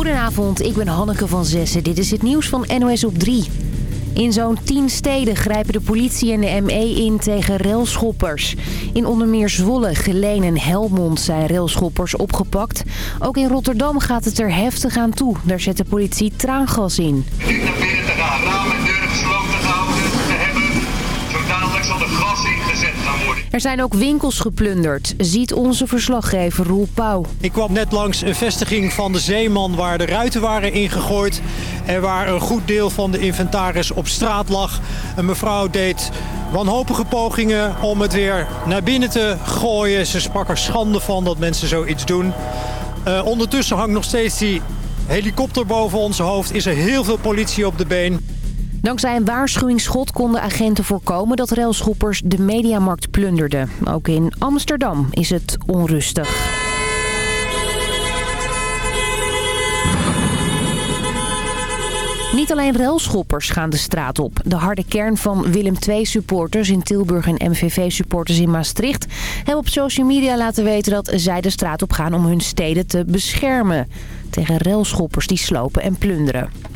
Goedenavond, ik ben Hanneke van Zessen. Dit is het nieuws van NOS op 3. In zo'n 10 steden grijpen de politie en de ME in tegen railschoppers. In onder meer Zwolle, Geleen en Helmond zijn railschoppers opgepakt. Ook in Rotterdam gaat het er heftig aan toe. Daar zet de politie traangas in naar binnen te gaan, ramen en deuren gesloten gehouden te hebben. Zo dadelijk zal er gras ingezet gaan worden. Er zijn ook winkels geplunderd, ziet onze verslaggever Roel Pauw. Ik kwam net langs een vestiging van de Zeeman waar de ruiten waren ingegooid. En waar een goed deel van de inventaris op straat lag. Een mevrouw deed wanhopige pogingen om het weer naar binnen te gooien. Ze sprak er schande van dat mensen zoiets doen. Eh, ondertussen hangt nog steeds die helikopter boven ons hoofd. Is er heel veel politie op de been. Dankzij een waarschuwingsschot konden agenten voorkomen dat railschoppers de mediamarkt plunderden. Ook in Amsterdam is het onrustig. Niet alleen railschoppers gaan de straat op. De harde kern van Willem II-supporters in Tilburg en MVV-supporters in Maastricht... hebben op social media laten weten dat zij de straat op gaan om hun steden te beschermen. Tegen railschoppers die slopen en plunderen.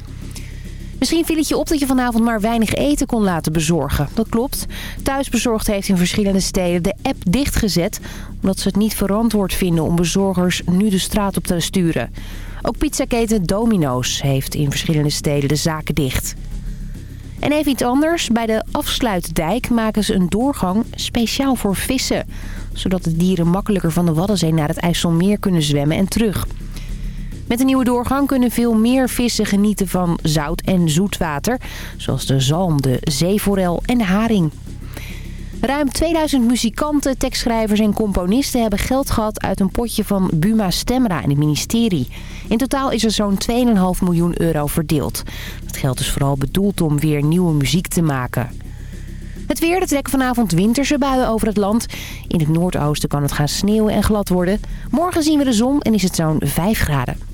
Misschien viel het je op dat je vanavond maar weinig eten kon laten bezorgen. Dat klopt. Thuisbezorgd heeft in verschillende steden de app dichtgezet... omdat ze het niet verantwoord vinden om bezorgers nu de straat op te sturen. Ook pizzaketen Domino's heeft in verschillende steden de zaken dicht. En even iets anders. Bij de afsluitdijk maken ze een doorgang speciaal voor vissen. Zodat de dieren makkelijker van de Waddenzee naar het IJsselmeer kunnen zwemmen en terug. Met de nieuwe doorgang kunnen veel meer vissen genieten van zout en zoetwater. Zoals de zalm, de zeeforel en de haring. Ruim 2000 muzikanten, tekstschrijvers en componisten hebben geld gehad uit een potje van Buma Stemra in het ministerie. In totaal is er zo'n 2,5 miljoen euro verdeeld. Het geld is vooral bedoeld om weer nieuwe muziek te maken. Het weer, er trekken vanavond winterse buien over het land. In het noordoosten kan het gaan sneeuwen en glad worden. Morgen zien we de zon en is het zo'n 5 graden.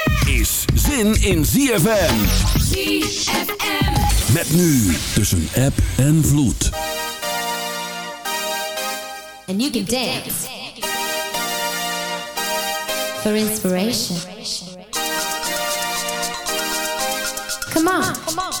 is zin in ZFM. ZFM. Met nu tussen app en vloed. And you can dance. For inspiration. Come on. Come on.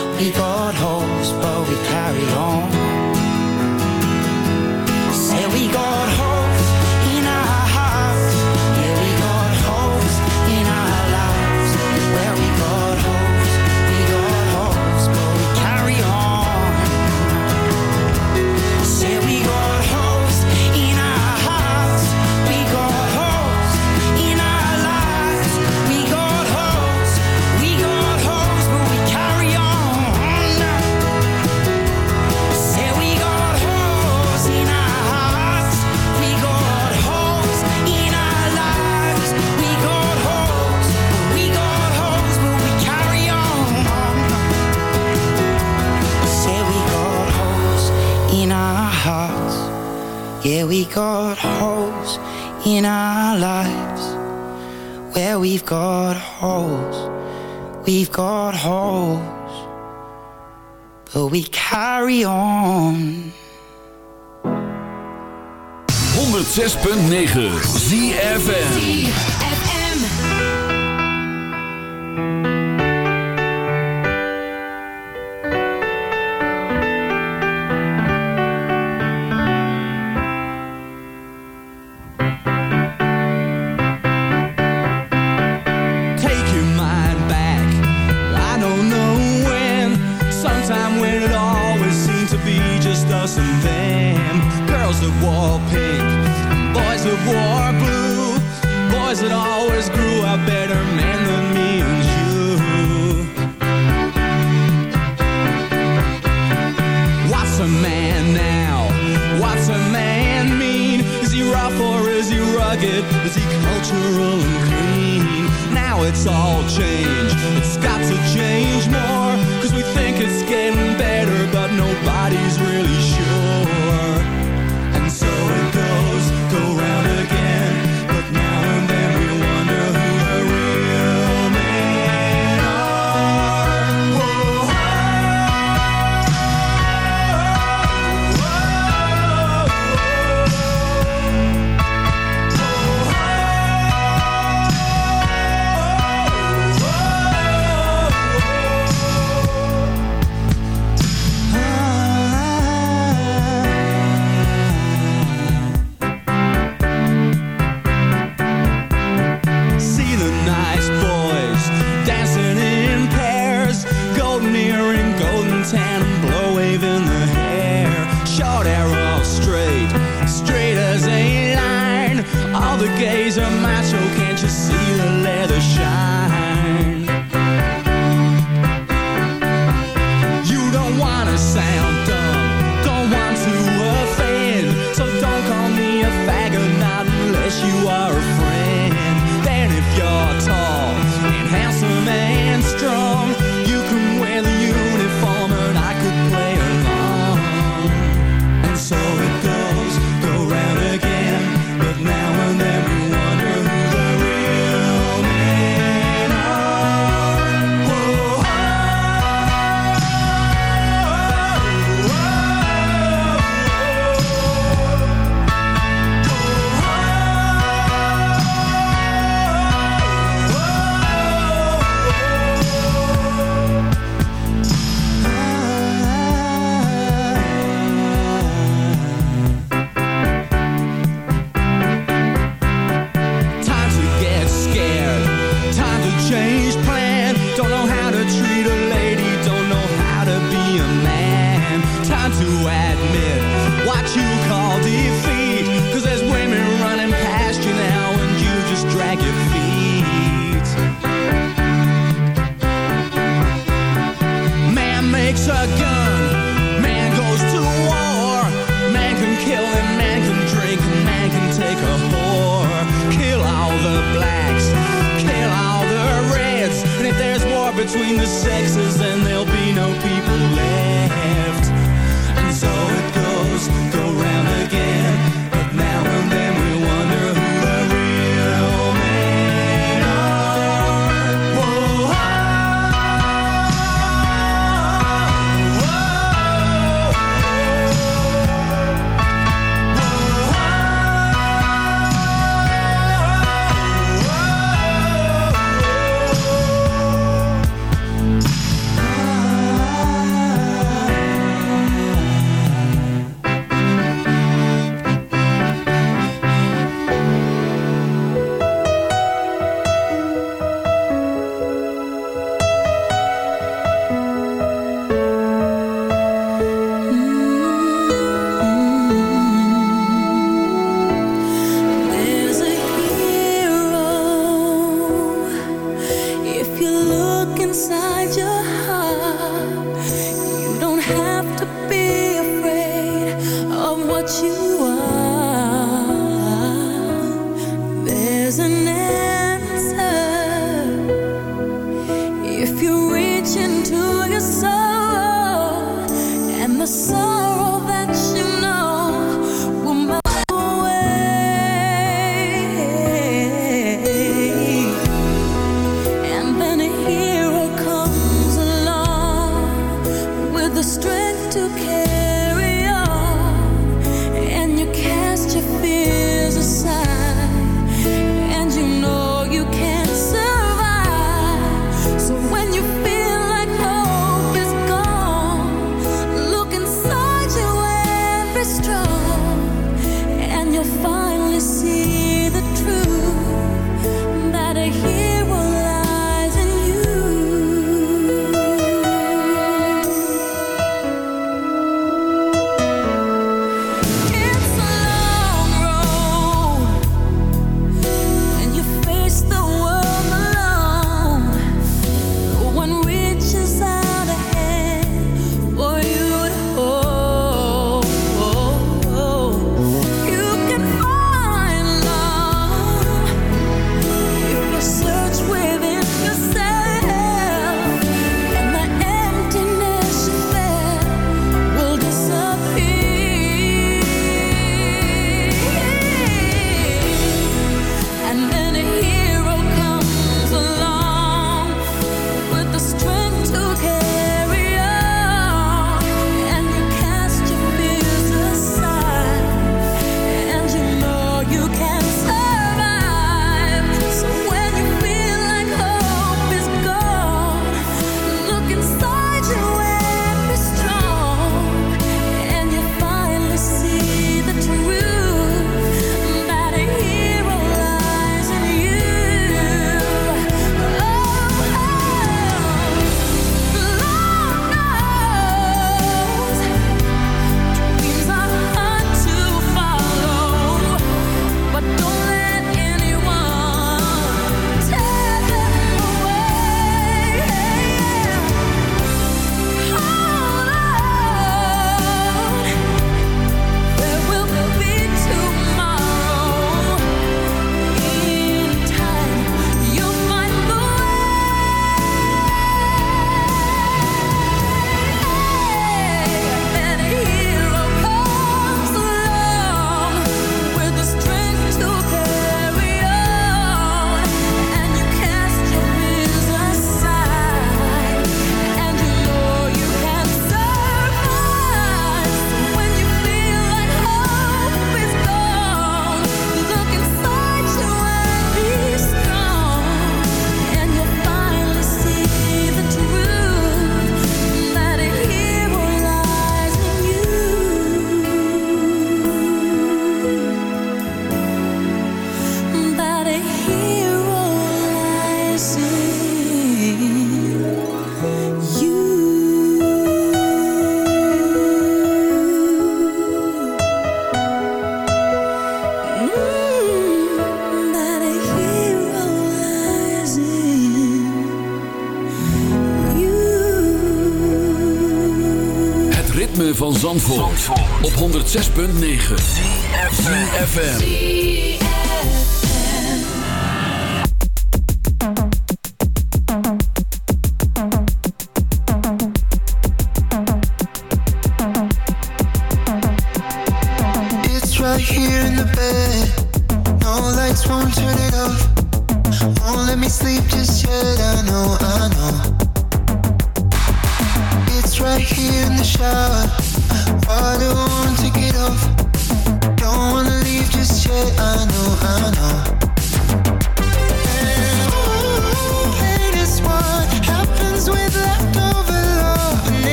we got holes, but we carry on. Yeah, we got holes in our lives. Where we've got holes, we've got holes, but we carry on. 106.9 ZFN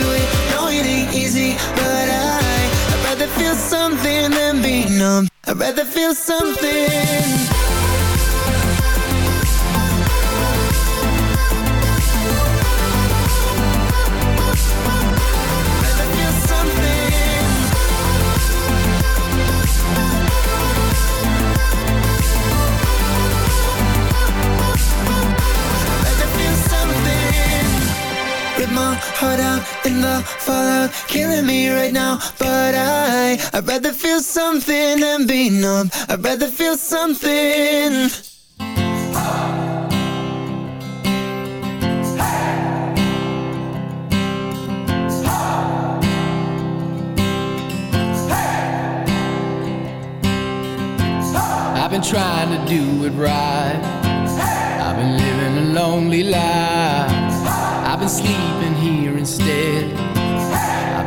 No, it ain't easy, but I, I'd rather feel something than be numb. I'd rather feel something. Killing me right now. But I, I'd rather feel something than be numb. I'd rather feel something. I've been trying to do it right. I've been living a lonely life. I've been sleeping here instead.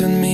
with me